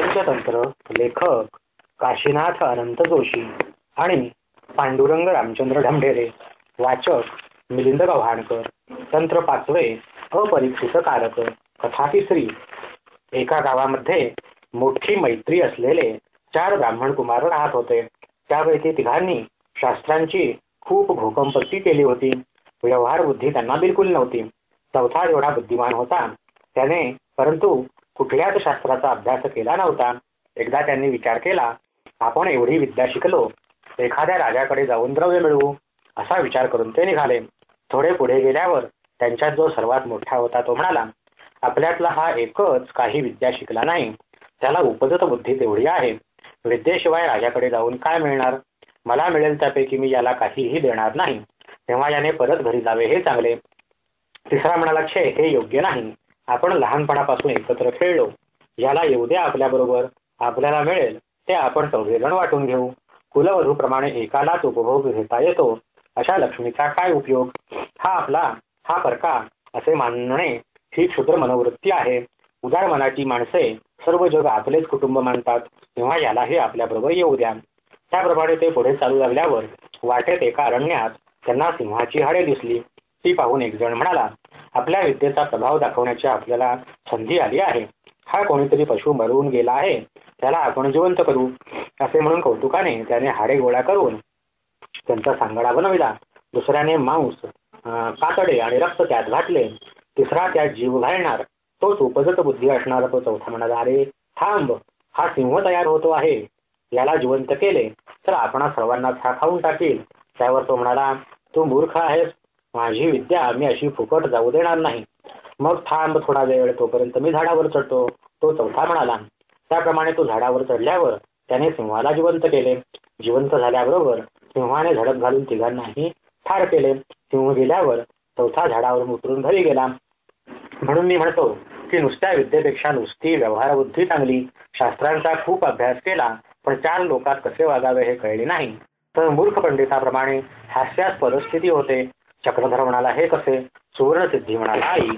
पंचतंत्र लेखक काशीनाथ अनंत जोशी आणि पांडुरंग रामचंद्र ढमढेरे वाचक मिलिंद गव्हाणकर तंत्र पाचवे अपरीक्षित कारक कथा तिसरी एका गावामध्ये मोठी मैत्री असलेले चार ब्राह्मण कुमार राहत होते. त्यापैकी तिघांनी शास्त्रांची खूप भूकंपत्ती केली होती. व्यवहार बुद्धी त्यांना बिलकुल नव्हती. चौथा एवढा बुद्धिमान होता त्याने परंतु कुठल्याच शास्त्राचा अभ्यास केला नव्हता एकदा त्यांनी विचार केला आपण एवढी विद्या शिकलो एखाद्या राजाकडे जाऊन द्रव्य मिळवू असा विचार करून ते निघाले. थोडे पुढे गेल्यावर त्यांच्यात जो सर्वात मोठा होता तो म्हणाला आपल्यातला हा एकच काही विद्या शिकला नाही. त्याला उपजत बुद्धी तेवढी आहे. विद्येशिवाय राजाकडे जाऊन काय मिळणार? मला मिळेल त्यापैकी मी याला काहीही देणार नाही. तेव्हा याने परत घरी जावे हे चांगले तिसरा म्हणाला क्षय हे योग्य नाही. आपण लहानपणापासून एकत्र खेळलो. याला येऊ द्या आपल्याबरोबर. आपल्याला मिळेल ते आपण संवेदन वाटून घेऊ. कुलवधूप्रमाणे एकालाच उपभोग घेता येतो. अशा लक्ष्मीचा काय उपयोग? हा आपला हा परका असे मानणे ही क्षुद्र मनोवृत्ती आहे. उदार मनाची माणसे सर्व जग आपलेच कुटुंब मानतात. तेव्हा यालाही आपल्याबरोबर येऊ द्या. त्याप्रमाणे ते पुढे चालू लागल्यावर वाटेत एका अरण्यात त्यांना सिंहाची हाडे दिसली. ती पाहून एक जण म्हणाला आपल्या विद्येचा प्रभाव दाखवण्याची आपल्याला संधी आली आहे. हा कोणीतरी पशु मरून गेला आहे. त्याला आपण जिवंत करू असे म्हणून कौतुकाने त्याने हाडे गोळा करून त्यांचा सांगडा बनविला. दुसऱ्याने मांस कातडे आणि रक्त त्यात घातले. तिसरा त्यात जीव घालणार. तोच उपजत बुद्धी असणारा तो चौथा म्हणाला अरे थांब. हा सिंह तयार होतो आहे. याला जिवंत केले. तर आपण सर्वांनाच हा खाऊन टाकील. त्यावर तो म्हणाला तू मूर्ख आहेस. माझी विद्या मी अशी फुकट जाऊ देणार नाही. मग थांब थोडा वेळ तोपर्यंत मी झाडावर चढतो. तो चौथा म्हणाला त्याप्रमाणे तो झाडावर चढल्यावर त्याने सिंहाला जिवंत केले. जिवंत झाल्याबरोबर सिंहाने झडप घालून तिघांनाही ठार केले. सिंह गेल्यावर चौथा झाडावर उतरून घरी गेला. म्हणून मी म्हणतो की नुसत्या विद्येपेक्षा नुसती व्यवहार बुद्धी चांगली. शास्त्रांचा खूप अभ्यास केला पण चार लोकात कसे वागावे हे कळले नाही. तर मूर्ख पंडिताप्रमाणे हास्यास परिस्थिती होते. चक्रधर म्हणाला हे कसे? सुवर्ण सिद्धी म्हणाला आई